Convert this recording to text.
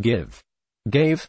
give, gave,